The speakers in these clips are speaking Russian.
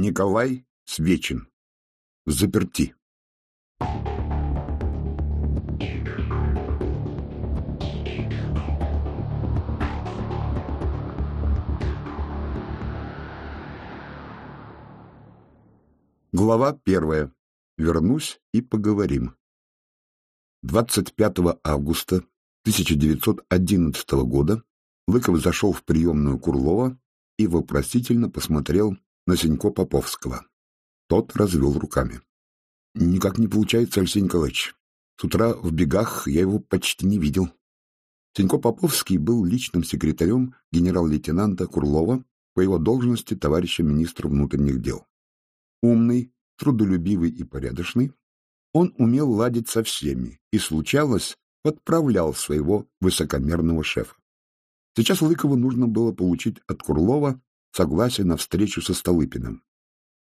Николай Свечин. Заперти. Глава первая. Вернусь и поговорим. 25 августа 1911 года Лыков зашел в приемную Курлова и вопросительно посмотрел на Сенько Поповского. Тот развел руками. — Никак не получается, Алексей Николаевич. С утра в бегах я его почти не видел. Сенько Поповский был личным секретарем генерал-лейтенанта Курлова по его должности товарища министра внутренних дел. Умный, трудолюбивый и порядочный, он умел ладить со всеми и, случалось, подправлял своего высокомерного шефа. Сейчас Лыкову нужно было получить от Курлова согласие на встречу со Столыпиным.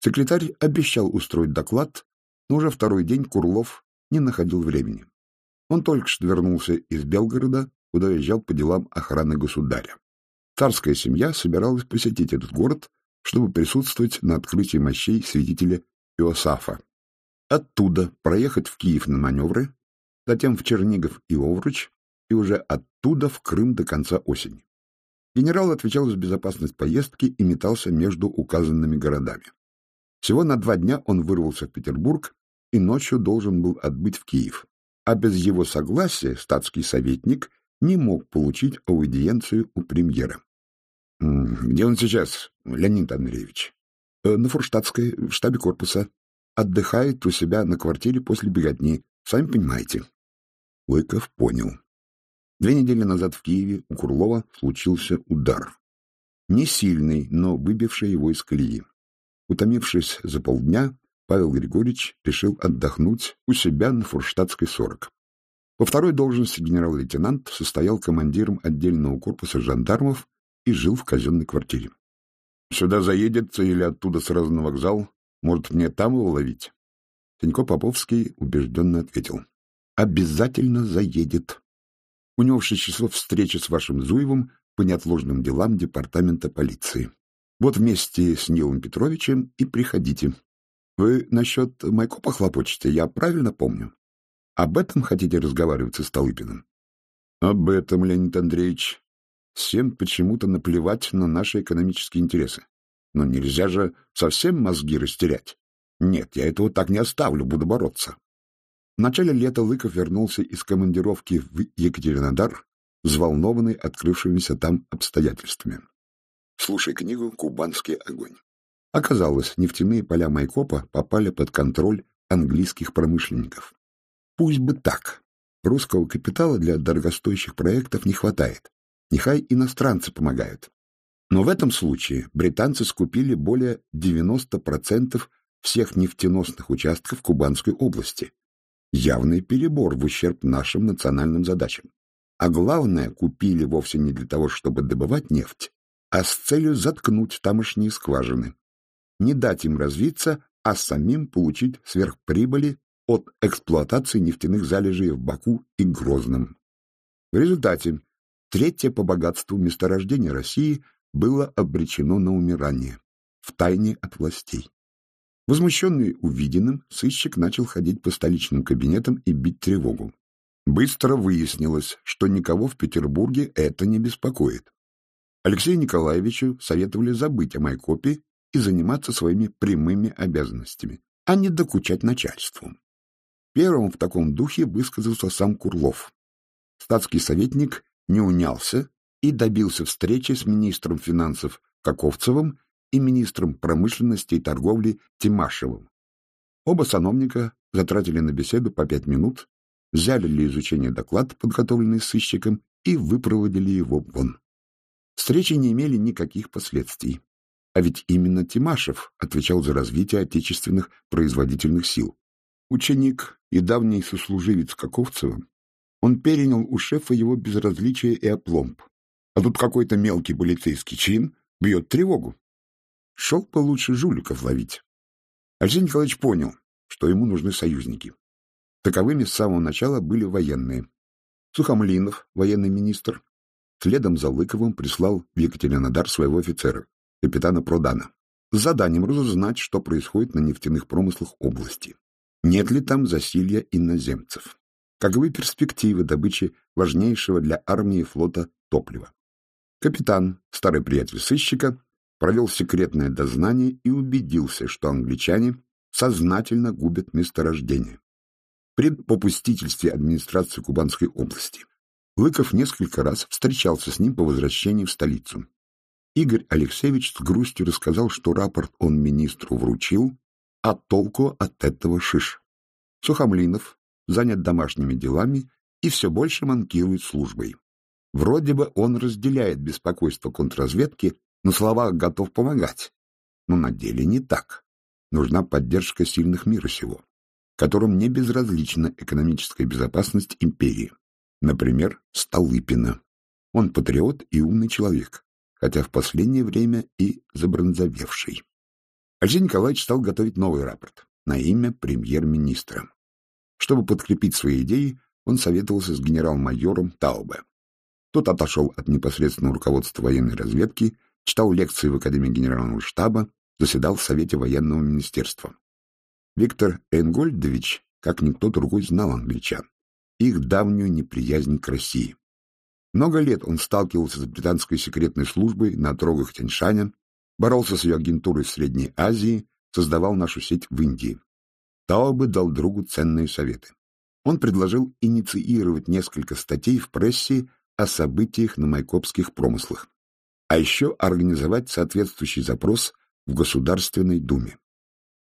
Секретарь обещал устроить доклад, но уже второй день Курлов не находил времени. Он только что вернулся из Белгорода, куда уезжал по делам охраны государя. Царская семья собиралась посетить этот город чтобы присутствовать на открытии мощей святителя Иосафа. Оттуда проехать в Киев на маневры, затем в Чернигов и Овруч, и уже оттуда в Крым до конца осени. Генерал отвечал за безопасность поездки и метался между указанными городами. Всего на два дня он вырвался в Петербург и ночью должен был отбыть в Киев, а без его согласия статский советник не мог получить аудиенцию у премьера. — Где он сейчас, Леонид Андреевич? Э, — На Фурштадтской, в штабе корпуса. Отдыхает у себя на квартире после беготни. Сами понимаете. Лыков понял. Две недели назад в Киеве у Курлова случился удар. Не сильный, но выбивший его из колеи. Утомившись за полдня, Павел Григорьевич решил отдохнуть у себя на Фурштадтской 40. По второй должности генерал-лейтенант состоял командиром отдельного корпуса жандармов и жил в казенной квартире. Сюда заедет или оттуда сразу на вокзал? Может, мне там его ловить? Тенько Поповский убежденно ответил. Обязательно заедет. У него в с вашим Зуевым по неотложным делам департамента полиции. Вот вместе с Нилом Петровичем и приходите. Вы насчет Майкопа хлопочете, я правильно помню? Об этом хотите разговаривать со Столыпиным? — Об этом, Леонид Андреевич. Всем почему-то наплевать на наши экономические интересы. Но нельзя же совсем мозги растерять. Нет, я этого так не оставлю, буду бороться. В начале лета Лыков вернулся из командировки в Екатеринодар, взволнованный открывшимися там обстоятельствами. Слушай книгу «Кубанский огонь». Оказалось, нефтяные поля Майкопа попали под контроль английских промышленников. Пусть бы так. Русского капитала для дорогостоящих проектов не хватает. Нехай иностранцы помогают. Но в этом случае британцы скупили более 90% всех нефтеносных участков Кубанской области. Явный перебор в ущерб нашим национальным задачам. А главное, купили вовсе не для того, чтобы добывать нефть, а с целью заткнуть тамошние скважины. Не дать им развиться, а самим получить сверхприбыли от эксплуатации нефтяных залежей в Баку и Грозном. В результате Третье по богатству месторождение России было обречено на умирание, в тайне от властей. Возмущенный увиденным, сыщик начал ходить по столичным кабинетам и бить тревогу. Быстро выяснилось, что никого в Петербурге это не беспокоит. Алексею Николаевичу советовали забыть о Майкопе и заниматься своими прямыми обязанностями, а не докучать начальству. Первым в таком духе высказался сам Курлов. Статский советник не унялся и добился встречи с министром финансов Каковцевым и министром промышленности и торговли Тимашевым. Оба сановника затратили на беседу по пять минут, взяли для изучения доклад, подготовленный сыщиком, и выпроводили его вон. Встречи не имели никаких последствий. А ведь именно Тимашев отвечал за развитие отечественных производительных сил. Ученик и давний сослуживец Каковцева он перенял у шефа его безразличие и опломб. А тут какой-то мелкий полицейский чин бьет тревогу. Шел получше жуликов ловить. Алексей Николаевич понял, что ему нужны союзники. Таковыми с самого начала были военные. Сухомлинов, военный министр, следом за Лыковым прислал в Екатеринодар своего офицера, капитана Продана. с заданием разузнать, что происходит на нефтяных промыслах области. Нет ли там засилья иноземцев? Каковы перспективы добычи важнейшего для армии и флота топлива? Капитан, старый приятель сыщика, провел секретное дознание и убедился, что англичане сознательно губят месторождение. При попустительстве администрации Кубанской области Лыков несколько раз встречался с ним по возвращении в столицу. Игорь Алексеевич с грустью рассказал, что рапорт он министру вручил, а толку от этого шиш. Сухомлинов занят домашними делами и все больше манкирует службой. Вроде бы он разделяет беспокойство контрразведки, на словах готов помогать. Но на деле не так. Нужна поддержка сильных мира сего, которым не безразлична экономическая безопасность империи. Например, Столыпина. Он патриот и умный человек, хотя в последнее время и забронзовевший. Алексей Николаевич стал готовить новый рапорт на имя премьер-министра. Чтобы подкрепить свои идеи, он советовался с генерал-майором Таубе. Тот отошел от непосредственного руководства военной разведки, читал лекции в Академии генерального штаба, заседал в Совете военного министерства. Виктор Энгольдович, как никто другой, знал англичан, их давнюю неприязнь к России. Много лет он сталкивался с британской секретной службой на дорогах Тяньшаня, боролся с ее агентурой в Средней Азии, создавал нашу сеть в Индии. Таубе дал другу ценные советы. Он предложил инициировать несколько статей в прессе о событиях на майкопских промыслах, а еще организовать соответствующий запрос в Государственной Думе.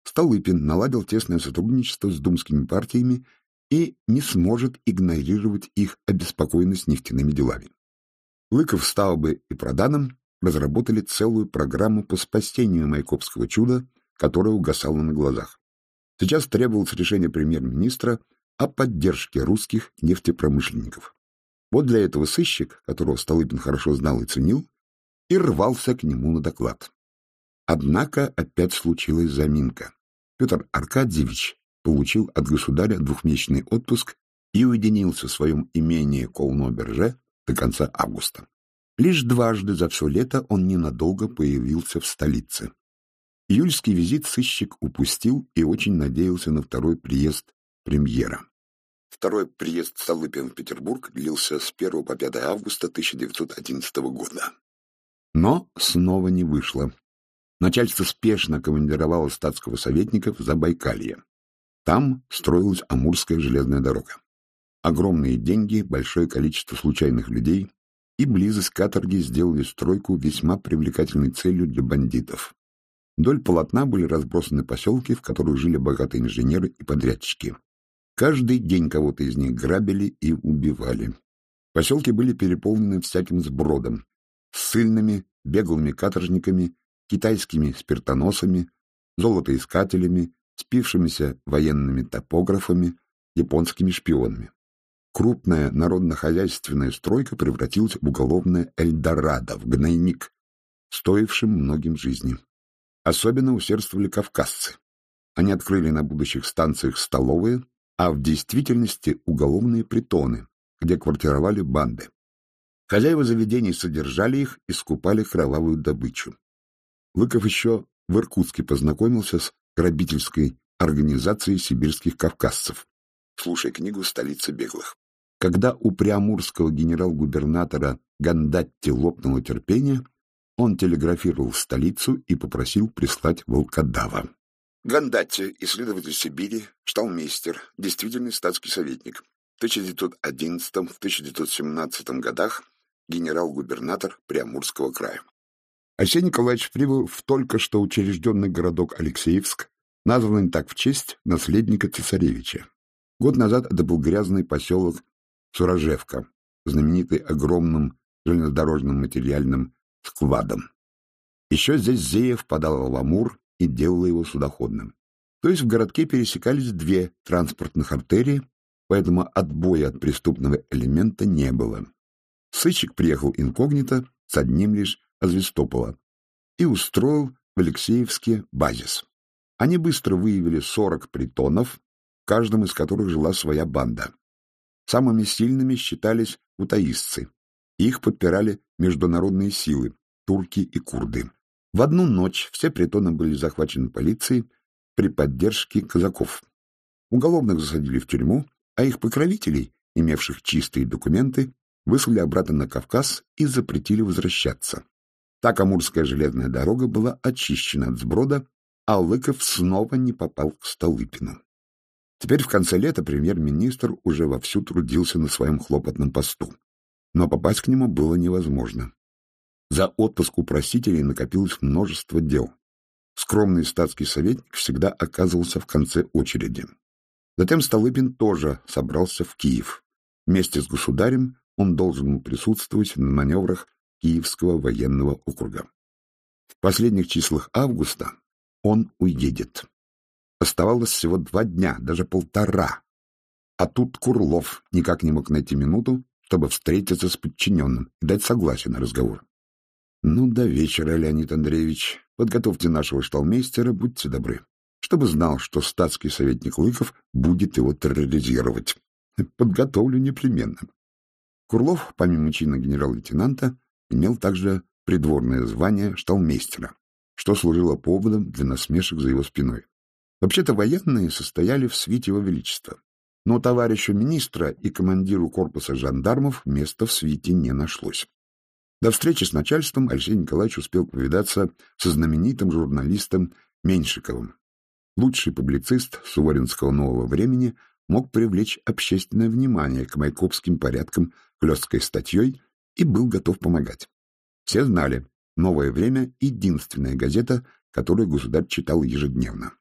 Столыпин наладил тесное сотрудничество с думскими партиями и не сможет игнорировать их обеспокоенность нефтяными делами. Лыков с Таубе и Проданом разработали целую программу по спасению Майкопского чуда, которое угасало на глазах. Сейчас требовалось решение премьер-министра о поддержке русских нефтепромышленников. Вот для этого сыщик, которого Столыпин хорошо знал и ценил, и рвался к нему на доклад. Однако опять случилась заминка. Петр Аркадьевич получил от государя двухмесячный отпуск и уединился в своем имении Колно-Берже до конца августа. Лишь дважды за все лето он ненадолго появился в столице. Июльский визит сыщик упустил и очень надеялся на второй приезд премьера. Второй приезд Столыпин в Петербург длился с 1 по 5 августа 1911 года. Но снова не вышло. Начальство спешно командировало статского советника в Забайкалье. Там строилась Амурская железная дорога. Огромные деньги, большое количество случайных людей и близость каторги сделали стройку весьма привлекательной целью для бандитов. Вдоль полотна были разбросаны поселки, в которых жили богатые инженеры и подрядчики. Каждый день кого-то из них грабили и убивали. Поселки были переполнены всяким сбродом, ссыльными, беглыми каторжниками, китайскими спиртоносами, золотоискателями, спившимися военными топографами, японскими шпионами. Крупная народно-хозяйственная стройка превратилась в уголовное Эльдорадо, в гнойник, стоившим многим жизни. Особенно усердствовали кавказцы. Они открыли на будущих станциях столовые, а в действительности уголовные притоны, где квартировали банды. Хозяева заведений содержали их и скупали кровавую добычу. Лыков еще в Иркутске познакомился с грабительской организацией сибирских кавказцев. Слушай книгу «Столица беглых». Когда у приамурского генерал-губернатора Гандатти лопнуло терпение, он телеграфировал в столицу и попросил прислать волкодава. Гандатти, исследователь Сибири, шталмейстер, действительный статский советник. В 1911-1917 годах генерал-губернатор Приамурского края. Арсений Николаевич прибыл в только что учрежденный городок Алексеевск, названный так в честь наследника цесаревича. Год назад это был грязный поселок Суражевка, знаменитый огромным железнодорожным материальным складом. Еще здесь Зея впадала в Амур и делала его судоходным. То есть в городке пересекались две транспортных артерии, поэтому отбоя от преступного элемента не было. Сыщик приехал инкогнито с одним лишь Азвистопола и устроил в Алексеевске базис. Они быстро выявили 40 притонов, в каждом из которых жила своя банда. Самыми сильными считались утаистцы. Их подпирали международные силы, турки и курды. В одну ночь все притоны были захвачены полицией при поддержке казаков. Уголовных засадили в тюрьму, а их покровителей, имевших чистые документы, выслали обратно на Кавказ и запретили возвращаться. Так Амурская железная дорога была очищена от сброда, а Лыков снова не попал к Столыпину. Теперь в конце лета премьер-министр уже вовсю трудился на своем хлопотном посту. Но попасть к нему было невозможно. За отпуск у просителей накопилось множество дел. Скромный статский советник всегда оказывался в конце очереди. Затем Столыпин тоже собрался в Киев. Вместе с государем он должен присутствовать на маневрах Киевского военного округа. В последних числах августа он уедет. Оставалось всего два дня, даже полтора. А тут Курлов никак не мог найти минуту, чтобы встретиться с подчиненным и дать согласие на разговор. Ну, до вечера, Леонид Андреевич, подготовьте нашего шталмейстера, будьте добры, чтобы знал, что статский советник Лыков будет его терроризировать. Подготовлю непременно. Курлов, помимо чина генерал-лейтенанта, имел также придворное звание шталмейстера, что служило поводом для насмешек за его спиной. Вообще-то военные состояли в свите его величества, но товарищу министра и командиру корпуса жандармов места в свите не нашлось. До встречи с начальством Алексей Николаевич успел повидаться со знаменитым журналистом Меньшиковым. Лучший публицист суворинского нового времени мог привлечь общественное внимание к майкопским порядкам хлесткой статьей и был готов помогать. Все знали, «Новое время» — единственная газета, которую государь читал ежедневно.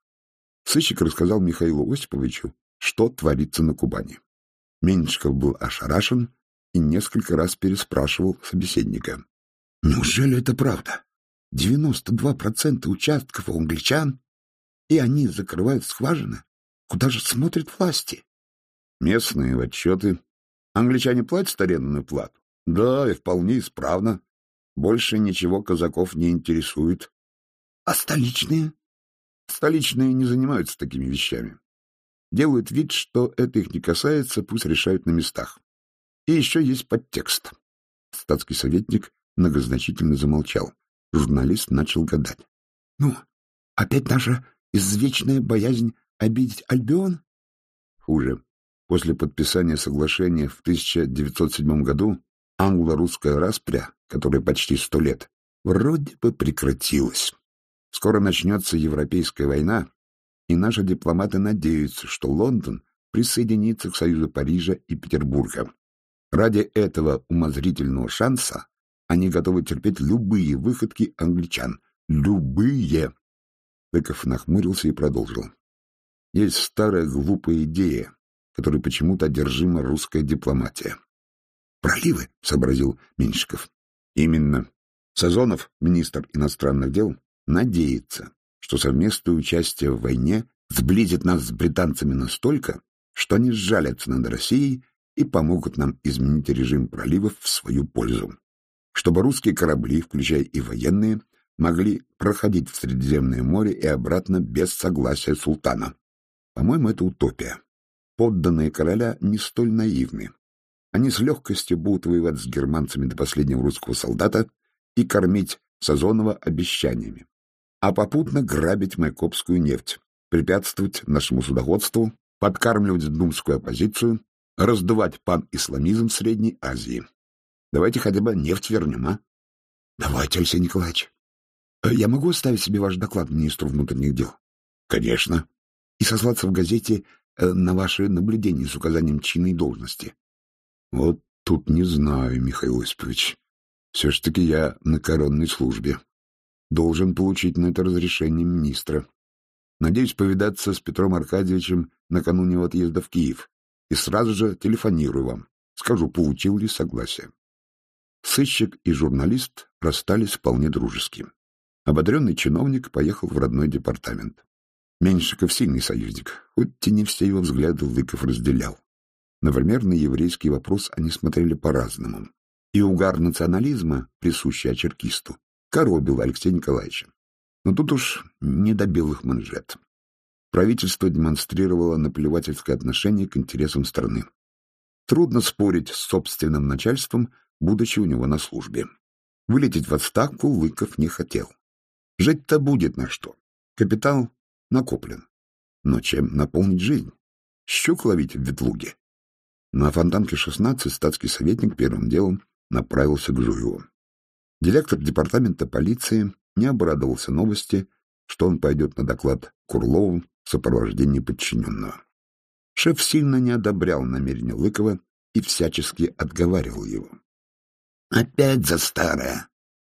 Сыщик рассказал Михаилу Осиповичу, что творится на Кубани. Меньшиков был ошарашен и несколько раз переспрашивал собеседника. «Неужели это правда? 92% участков у англичан, и они закрывают скважины? Куда же смотрят власти?» «Местные отчеты. Англичане платят арендную плату? Да, и вполне исправно. Больше ничего казаков не интересует. А столичные? Столичные не занимаются такими вещами. Делают вид, что это их не касается, пусть решают на местах. И еще есть подтекст. Статский советник многозначительно замолчал. Журналист начал гадать. — Ну, опять наша извечная боязнь обидеть Альбион? Хуже. После подписания соглашения в 1907 году англо-русская распря, которая почти сто лет, вроде бы прекратилась. Скоро начнется Европейская война, и наши дипломаты надеются, что Лондон присоединится к Союзу Парижа и Петербурга. Ради этого умозрительного шанса они готовы терпеть любые выходки англичан. Любые! Быков нахмурился и продолжил. Есть старая глупая идея, которой почему-то одержима русская дипломатия. Проливы, — сообразил Меньшиков. Именно. Сазонов, министр иностранных дел, надеется, что совместное участие в войне сблизит нас с британцами настолько, что они сжалятся над Россией и помогут нам изменить режим проливов в свою пользу. Чтобы русские корабли, включая и военные, могли проходить в Средиземное море и обратно без согласия султана. По-моему, это утопия. Подданные короля не столь наивны. Они с легкостью будут воевать с германцами до последнего русского солдата и кормить Сазонова обещаниями, а попутно грабить майкопскую нефть, препятствовать нашему судоходству, подкармливать думскую оппозицию, раздувать пан-исламизм в Средней Азии. Давайте хотя бы нефть вернем, а? Давайте, Алексей Николаевич. Э, я могу оставить себе ваш доклад министру внутренних дел? Конечно. И сослаться в газете э, на ваши наблюдения с указанием чина и должности. Вот тут не знаю, Михаил Осипович. Все ж таки я на коронной службе. Должен получить на это разрешение министра. Надеюсь повидаться с Петром Аркадьевичем накануне отъезда в Киев. И сразу же телефонирую вам. Скажу, получил ли согласие. Сыщик и журналист расстались вполне дружески. Ободренный чиновник поехал в родной департамент. Меньшиков сильный союзник, хоть и не все его взгляды Лыков разделял. Например, на еврейский вопрос они смотрели по-разному. И угар национализма, присущий очеркисту, коробил Алексея Николаевича. Но тут уж не до белых манжет. Правительство демонстрировало наплевательское отношение к интересам страны. Трудно спорить с собственным начальством, будучи у него на службе. Вылететь в отставку Лыков не хотел. Жить-то будет на что. Капитал накоплен. Но чем наполнить жизнь? Щук ловить в ветлуге. На фонтанке 16 статский советник первым делом направился к Жуеву. Директор департамента полиции не обрадовался новости, что он пойдет на доклад Курлову в сопровождении подчиненного. Шеф сильно не одобрял намерения Лыкова и всячески отговаривал его. — Опять за старое.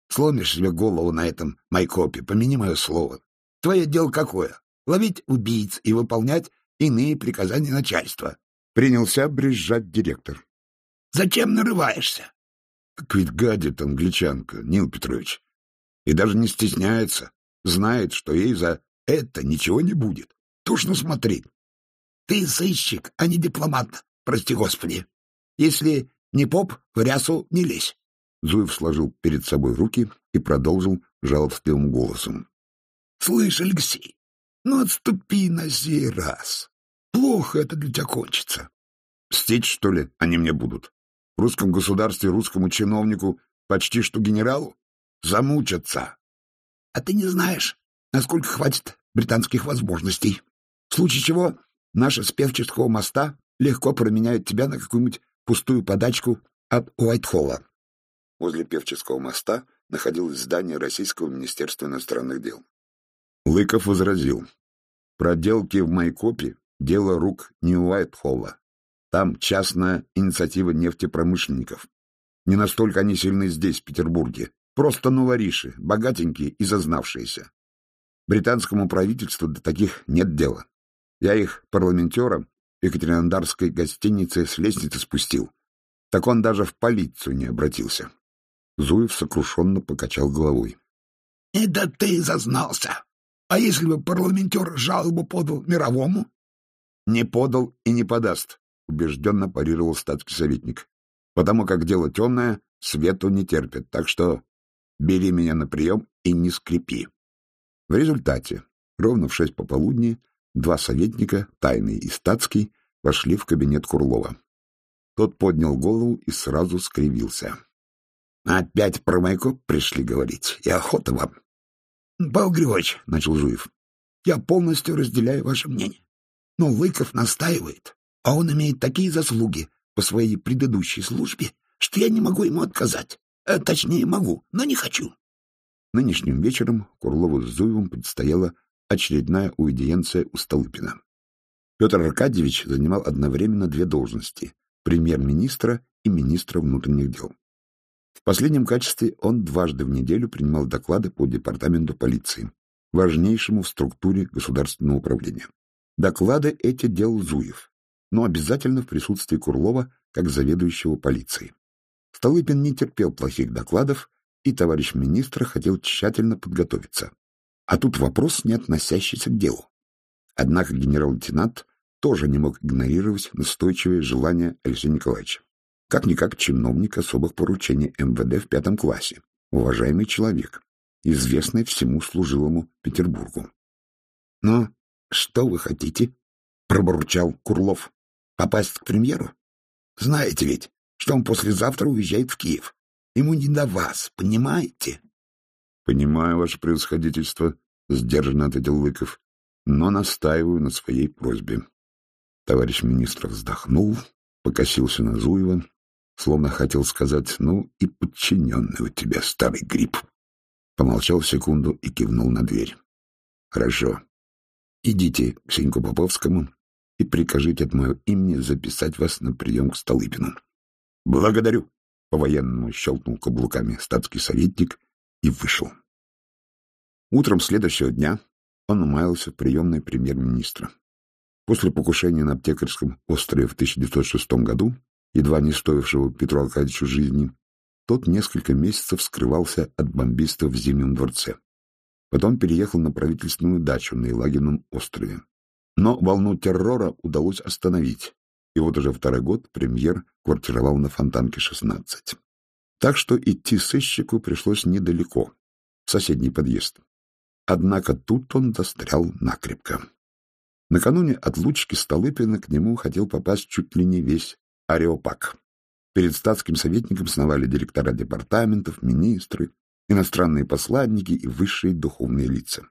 Сломишь себе голову на этом майкопе, помяни мое слово. Твое дело какое? Ловить убийц и выполнять иные приказания начальства. Принялся брезжать директор. — Зачем нарываешься? — Так ведь гадит англичанка, Нил Петрович. И даже не стесняется. Знает, что ей за это ничего не будет. Тушно смотри. Ты сыщик, а не дипломат, прости господи. Если не поп, в рясу не лезь. Зуев сложил перед собой руки и продолжил жалобным голосом. — Слышь, Алексей, ну отступи на сей раз. Плохо это для тебя кончится. Мстить, что ли, они мне будут? В русском государстве русскому чиновнику почти что генералу? Замучатся. А ты не знаешь, насколько хватит британских возможностей. В случае чего наша с моста легко променяет тебя на какую-нибудь пустую подачку от Уайтхолла. Возле Певческого моста находилось здание Российского министерства иностранных дел. Лыков возразил. Проделки в Майкопе — дело рук не Уайтхолла. Там частная инициатива нефтепромышленников. Не настолько они сильны здесь, в Петербурге. Просто новориши, богатенькие и зазнавшиеся. Британскому правительству до таких нет дела. Я их парламентера в Екатеринодарской гостинице с лестницы спустил. Так он даже в полицию не обратился. Зуев сокрушенно покачал головой. — Это ты зазнался. А если бы парламентер жалобу подал мировому? — Не подал и не подаст, — убежденно парировал статский советник. — Потому как дело темное, свету не терпит, так что бери меня на прием и не скрипи. В результате, ровно в шесть пополудни, два советника, тайный и статский, вошли в кабинет Курлова. Тот поднял голову и сразу скривился. — Опять про Майкоп пришли говорить, и охота вам. — Павел Григорьевич, — начал Жуев, — я полностью разделяю ваше мнение. Но Лыков настаивает, а он имеет такие заслуги по своей предыдущей службе, что я не могу ему отказать. А, точнее, могу, но не хочу. Нынешним вечером Курлову с Зуевым предстояла очередная уидиенция у Столыпина. Петр Аркадьевич занимал одновременно две должности — премьер-министра и министра внутренних дел. В последнем качестве он дважды в неделю принимал доклады по департаменту полиции, важнейшему в структуре государственного управления. Доклады эти делал Зуев, но обязательно в присутствии Курлова как заведующего полицией. Столыпин не терпел плохих докладов, и товарищ министра хотел тщательно подготовиться. А тут вопрос, не относящийся к делу. Однако генерал-лейтенант тоже не мог игнорировать настойчивое желание Алексея Николаевича как-никак чиновник особых поручений МВД в пятом классе, уважаемый человек, известный всему служилому Петербургу. — Но что вы хотите? — пробурчал Курлов. — Попасть к премьеру? Знаете ведь, что он послезавтра уезжает в Киев. Ему не до вас, понимаете? — Понимаю, ваше превосходительство, — сдержанно ответил Лыков, — но настаиваю на своей просьбе. Товарищ министр вздохнул, покосился на Зуева словно хотел сказать «ну и подчиненный у тебя, старый гриб». Помолчал секунду и кивнул на дверь. «Хорошо. Идите к Сеньку Поповскому и прикажите от моего имени записать вас на прием к Столыпину». «Благодарю!» — по-военному щелкнул каблуками статский советник и вышел. Утром следующего дня он умаялся в приемной премьер-министра. После покушения на аптекарском острове в 1906 году едва не стоившего Петру Аркадьевичу жизни, тот несколько месяцев скрывался от бомбистов в Зимнем дворце. Потом переехал на правительственную дачу на Елагином острове. Но волну террора удалось остановить, и вот уже второй год премьер квартировал на Фонтанке 16. Так что идти сыщику пришлось недалеко, в соседний подъезд. Однако тут он застрял накрепко. Накануне отлучки Столыпина к нему хотел попасть чуть ли не весь Ареопаг. Перед статским советником сновали директора департаментов, министры, иностранные посланники и высшие духовные лица.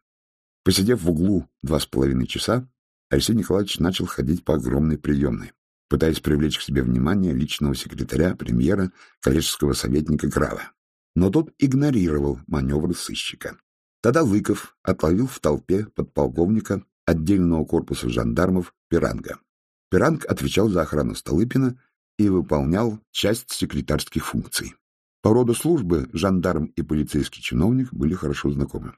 Посидев в углу два с половиной часа, Алексей Николаевич начал ходить по огромной приемной, пытаясь привлечь к себе внимание личного секретаря, премьера, коллежского советника Грава. Но тот игнорировал маневры сыщика. Тогда Лыков отловил в толпе подполковника отдельного корпуса жандармов Пиранга. Пиранг отвечал за охрану Столыпина и выполнял часть секретарских функций. По роду службы жандарм и полицейский чиновник были хорошо знакомы.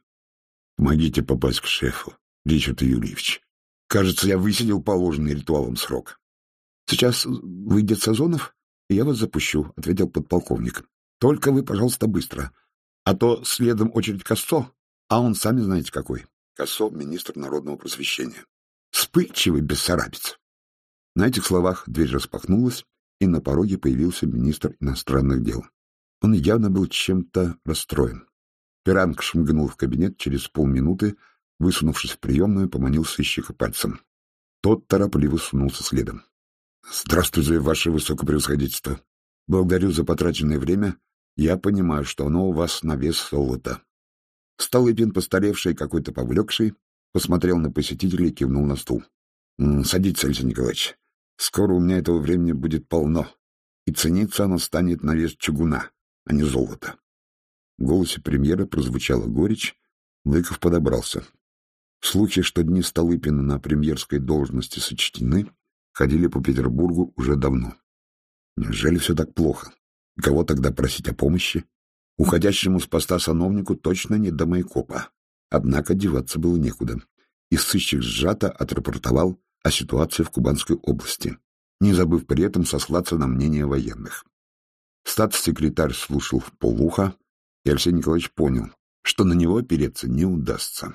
«Помогите попасть к шефу, Ричард Юрьевич. Кажется, я высидел положенный ритуалом срок». «Сейчас выйдет Сазонов, и я вас запущу», — ответил подполковник. «Только вы, пожалуйста, быстро, а то следом очередь Косцо, а он сами знаете какой». Косцо — министр народного просвещения. Вспыльчивый бессарабец. На этих словах дверь распахнулась, и на пороге появился министр иностранных дел. Он явно был чем-то расстроен. Пиранг шмыгнул в кабинет через полминуты, высунувшись в приемную, поманил сыщика пальцем. Тот торопливо сунулся следом. — Здравствуйте, ваше высокопревосходительство. Благодарю за потраченное время. Я понимаю, что оно у вас на вес золота. Столыпин, постаревший какой-то повлекший, посмотрел на посетителей и кивнул на стул. — Садитесь, Алексей Николаевич. Скоро у меня этого времени будет полно, и цениться оно станет на вес чугуна а не золото. В голосе премьера прозвучала горечь, Лыков подобрался. Слухи, что дни Столыпина на премьерской должности сочтены, ходили по Петербургу уже давно. Неужели все так плохо? Кого тогда просить о помощи? Уходящему с поста сановнику точно не до майкопа. Однако деваться было некуда. И сыщик сжато отрапортовал о ситуации в Кубанской области, не забыв при этом сослаться на мнение военных. Статс-секретарь слушал в полуха, и Алексей Николаевич понял, что на него опереться не удастся.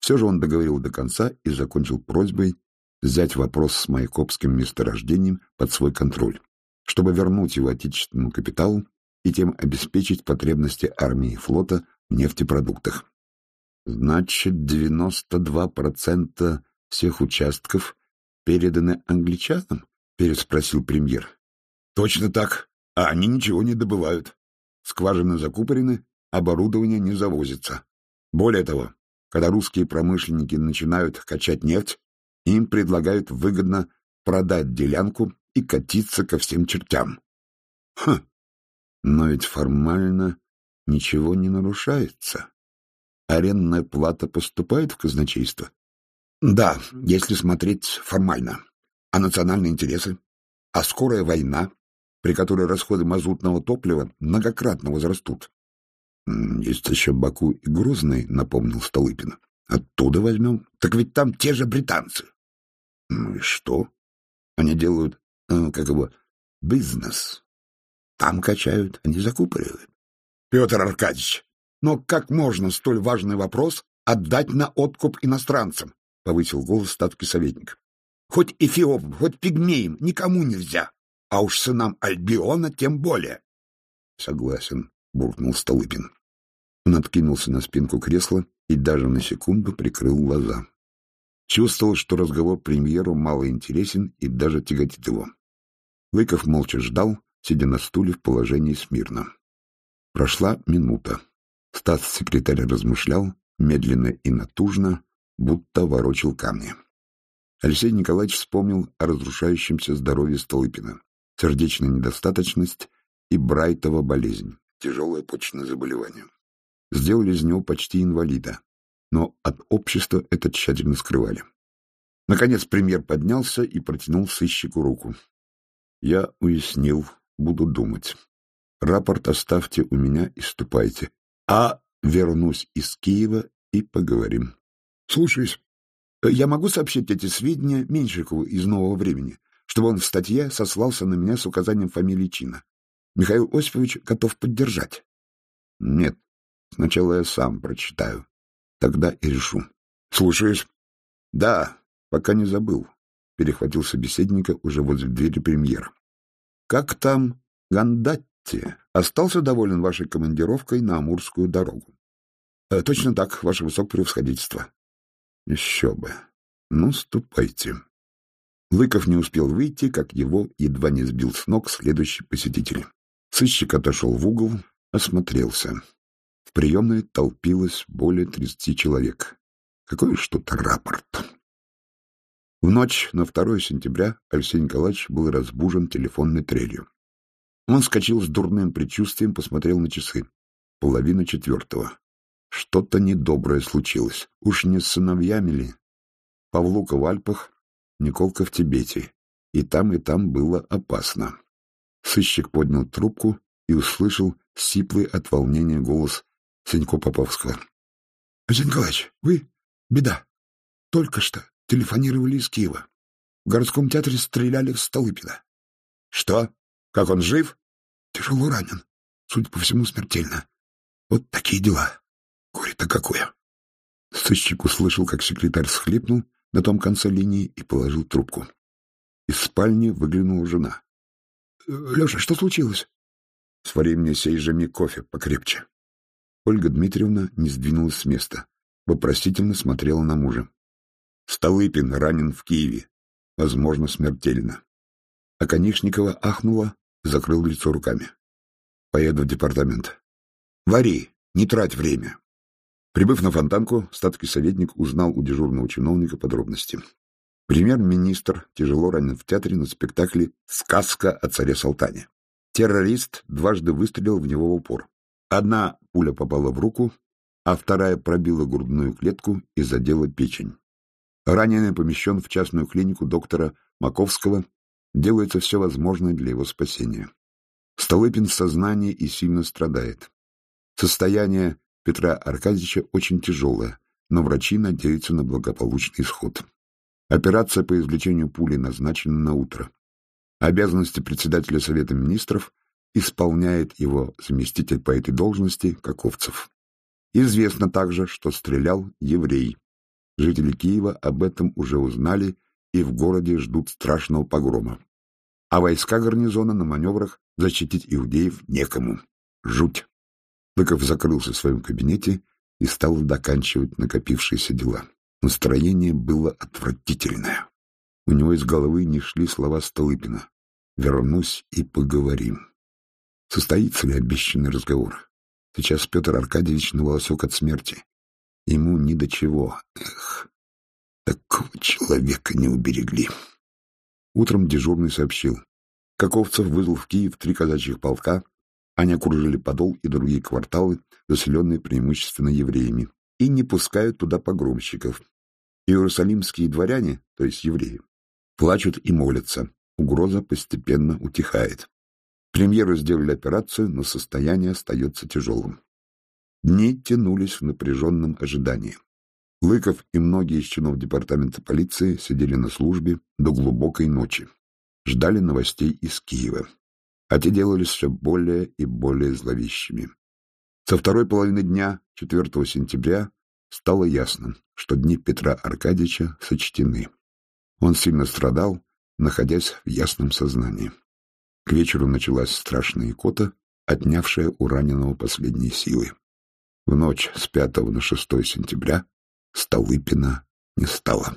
Все же он договорил до конца и закончил просьбой взять вопрос с Майкопским месторождением под свой контроль, чтобы вернуть его отечественному капиталу и тем обеспечить потребности армии и флота в нефтепродуктах. Значит, 92% всех участков переданы англичанам? переспросил премьер. Точно так, а они ничего не добывают. Скважины закупорены, оборудование не завозится. Более того, когда русские промышленники начинают качать нефть, им предлагают выгодно продать делянку и катиться ко всем чертям. Хм, но ведь формально ничего не нарушается. Арендная плата поступает в казначейство? Да, если смотреть формально. А национальные интересы? А скорая война? при которой расходы мазутного топлива многократно возрастут. — Есть еще Баку и Грозный, — напомнил Столыпин. — Оттуда возьмем. Так ведь там те же британцы. — Ну и что? Они делают, э, как его, бизнес. Там качают, они закупоривают. — Петр Аркадьевич, но как можно столь важный вопрос отдать на откуп иностранцам? — повысил голос статский советник. — Хоть эфиопам, хоть пигмеям, никому нельзя а уж сынам Альбиона тем более. — Согласен, — буркнул Столыпин. Он откинулся на спинку кресла и даже на секунду прикрыл глаза. Чувствовал, что разговор премьеру мало интересен и даже тяготит его. Лыков молча ждал, сидя на стуле в положении смирно. Прошла минута. Статс-секретарь размышлял, медленно и натужно, будто ворочил камни. Алексей Николаевич вспомнил о разрушающемся здоровье Столыпина сердечная недостаточность и Брайтова болезнь, тяжелое почечное заболевание. Сделали из него почти инвалида, но от общества это тщательно скрывали. Наконец премьер поднялся и протянул сыщику руку. Я уяснил, буду думать. Рапорт оставьте у меня и ступайте. А вернусь из Киева и поговорим. Слушаюсь. Я могу сообщить эти сведения Меньшикову из нового времени чтобы он в статье сослался на меня с указанием фамилии чина. Михаил Осипович готов поддержать. Нет, сначала я сам прочитаю. Тогда и решу. Слушаюсь. Да, пока не забыл. Перехватил собеседника уже возле двери премьера. Как там Гандатти? Остался доволен вашей командировкой на Амурскую дорогу? Э, точно так, ваше высокопревосходительство. Еще бы. Ну, ступайте. Лыков не успел выйти, как его едва не сбил с ног следующий посетитель. Сыщик отошел в угол, осмотрелся. В приемной толпилось более тридцати человек. Какой тут рапорт. В ночь на 2 сентября Алексей Николаевич был разбужен телефонной трелью. Он вскочил с дурным предчувствием, посмотрел на часы. Половина четвертого. Что-то недоброе случилось. Уж не с сыновьями ли? Павлука в Альпах, Николка в Тибете. И там, и там было опасно. Сыщик поднял трубку и услышал сиплый от волнения голос Сенько Поповского. — Алексей Николаевич, вы? Беда. Только что телефонировали из Киева. В городском театре стреляли в Столыпина. — Что? Как он жив? — Тяжело ранен. Судя по всему, смертельно. Вот такие дела. Горе-то какое. Сыщик услышал, как секретарь схлипнул на том конце линии и положил трубку. Из спальни выглянула жена. «Э, — Леша, что случилось? — Свари мне сей же ми кофе покрепче. Ольга Дмитриевна не сдвинулась с места. Вопросительно смотрела на мужа. Столыпин ранен в Киеве. Возможно, смертельно. А Конишникова ахнула закрыл лицо руками. Поеду в департамент. Вари, не трать время. Прибыв на фонтанку, статский советник узнал у дежурного чиновника подробности. Премьер-министр тяжело ранен в театре на спектакле «Сказка о царе Салтане». Террорист дважды выстрелил в него в упор. Одна пуля попала в руку, а вторая пробила грудную клетку и задела печень. Раненый помещен в частную клинику доктора Маковского. Делается все возможное для его спасения. Столыпин в сознании и сильно страдает. Состояние Петра Аркадьевича очень тяжелое, но врачи надеются на благополучный исход. Операция по извлечению пули назначена на утро. Обязанности председателя Совета министров исполняет его заместитель по этой должности Каковцев. Известно также, что стрелял еврей. Жители Киева об этом уже узнали и в городе ждут страшного погрома. А войска гарнизона на маневрах защитить иудеев некому. Жуть. Быков закрылся в своем кабинете и стал доканчивать накопившиеся дела. Настроение было отвратительное. У него из головы не шли слова Столыпина. «Вернусь и поговорим». Состоится ли обещанный разговор? Сейчас Петр Аркадьевич на волосок от смерти. Ему ни до чего. Эх, такого человека не уберегли. Утром дежурный сообщил. Каковцев вызвал в Киев три казачьих полка, они окружили Подол и другие кварталы, заселенные преимущественно евреями, и не пускают туда погромщиков. Иерусалимские дворяне, то есть евреи, плачут и молятся. Угроза постепенно утихает. Премьеру сделали операцию, но состояние остается тяжелым. Дни тянулись в напряженном ожидании. Лыков и многие из чинов департамента полиции сидели на службе до глубокой ночи. Ждали новостей из Киева а те делались все более и более зловещими. Со второй половины дня, 4 сентября, стало ясно, что дни Петра Аркадьевича сочтены. Он сильно страдал, находясь в ясном сознании. К вечеру началась страшная икота, отнявшая у раненого последние силы. В ночь с 5 на 6 сентября Столыпина не стало.